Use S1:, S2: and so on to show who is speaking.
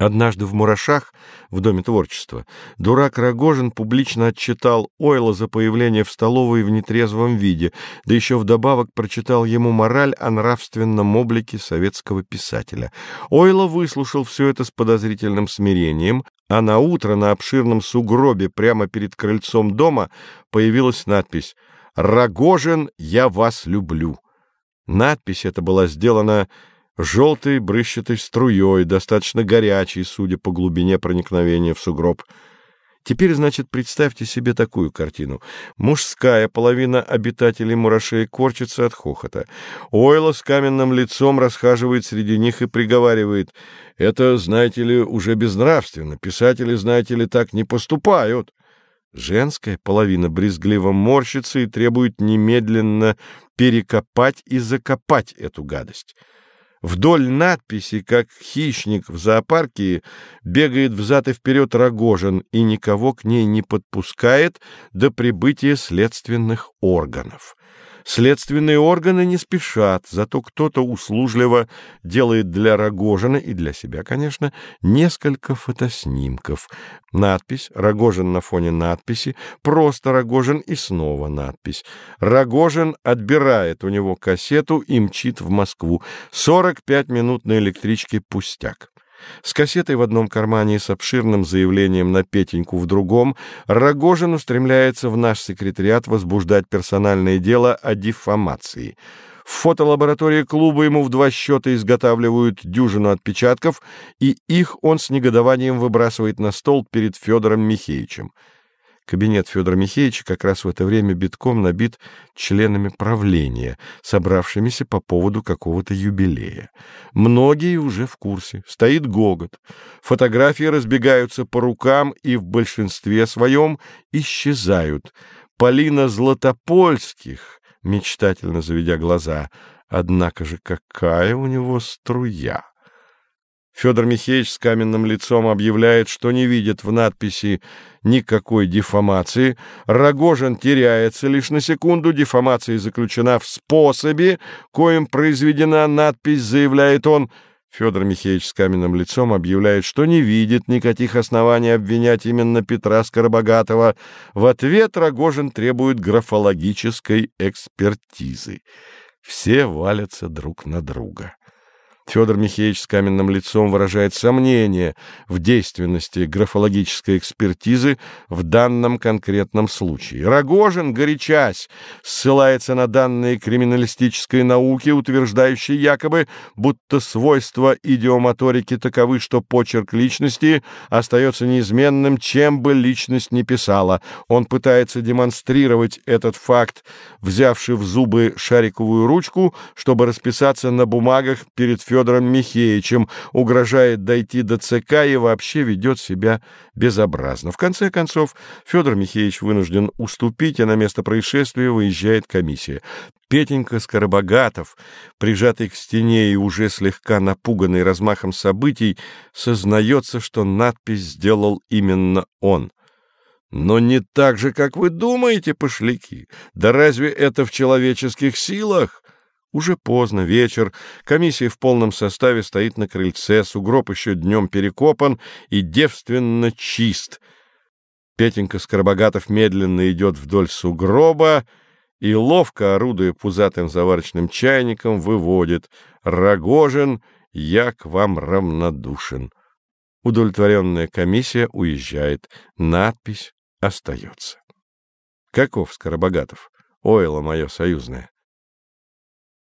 S1: Однажды в Мурашах, в Доме творчества, дурак Рогожин публично отчитал Ойла за появление в столовой в нетрезвом виде, да еще вдобавок прочитал ему мораль о нравственном облике советского писателя. Ойла выслушал все это с подозрительным смирением, а на утро на обширном сугробе прямо перед крыльцом дома появилась надпись «Рогожин, я вас люблю». Надпись эта была сделана желтой брызчатой струей, достаточно горячей, судя по глубине проникновения в сугроб. Теперь, значит, представьте себе такую картину. Мужская половина обитателей мурашей корчится от хохота. Ойла с каменным лицом расхаживает среди них и приговаривает. Это, знаете ли, уже безнравственно. Писатели, знаете ли, так не поступают. Женская половина брезгливо морщится и требует немедленно перекопать и закопать эту гадость. Вдоль надписи, как хищник в зоопарке, бегает взад и вперед Рогожин и никого к ней не подпускает до прибытия следственных органов. Следственные органы не спешат, зато кто-то услужливо делает для Рогожина и для себя, конечно, несколько фотоснимков. Надпись «Рогожин» на фоне надписи, просто «Рогожин» и снова надпись. Рогожин отбирает у него кассету и мчит в Москву. 45 минут на электричке пустяк. С кассетой в одном кармане и с обширным заявлением на Петеньку в другом, Рогожин устремляется в наш секретариат возбуждать персональное дело о дефамации. В фотолаборатории клуба ему в два счета изготавливают дюжину отпечатков, и их он с негодованием выбрасывает на стол перед Федором Михеевичем. Кабинет Федора Михеевича как раз в это время битком набит членами правления, собравшимися по поводу какого-то юбилея. Многие уже в курсе. Стоит гогот. Фотографии разбегаются по рукам и в большинстве своем исчезают. Полина Златопольских, мечтательно заведя глаза, однако же какая у него струя! Федор Михеевич с каменным лицом объявляет, что не видит в надписи никакой дефамации. Рогожин теряется лишь на секунду. Дефамация заключена в способе, коим произведена надпись, заявляет он. Федор Михеевич с каменным лицом объявляет, что не видит никаких оснований обвинять именно Петра Скоробогатого. В ответ Рогожин требует графологической экспертизы. Все валятся друг на друга. Федор Михеевич с каменным лицом выражает сомнение в действенности графологической экспертизы в данном конкретном случае. Рогожин, горячась, ссылается на данные криминалистической науки, утверждающие якобы, будто свойства идиомоторики таковы, что почерк личности остается неизменным, чем бы личность ни писала. Он пытается демонстрировать этот факт, взявший в зубы шариковую ручку, чтобы расписаться на бумагах перед Федором Федором Михеевичем, угрожает дойти до ЦК и вообще ведет себя безобразно. В конце концов, Федор Михеевич вынужден уступить, и на место происшествия выезжает комиссия. Петенька Скоробогатов, прижатый к стене и уже слегка напуганный размахом событий, сознается, что надпись сделал именно он. Но не так же, как вы думаете, пошляки. Да разве это в человеческих силах? Уже поздно, вечер, комиссия в полном составе стоит на крыльце, сугроб еще днем перекопан и девственно чист. Петенька Скоробогатов медленно идет вдоль сугроба и, ловко орудуя пузатым заварочным чайником, выводит «Рогожин, я к вам равнодушен». Удовлетворенная комиссия уезжает, надпись остается. Каков Скоробогатов? Ойло мое союзное.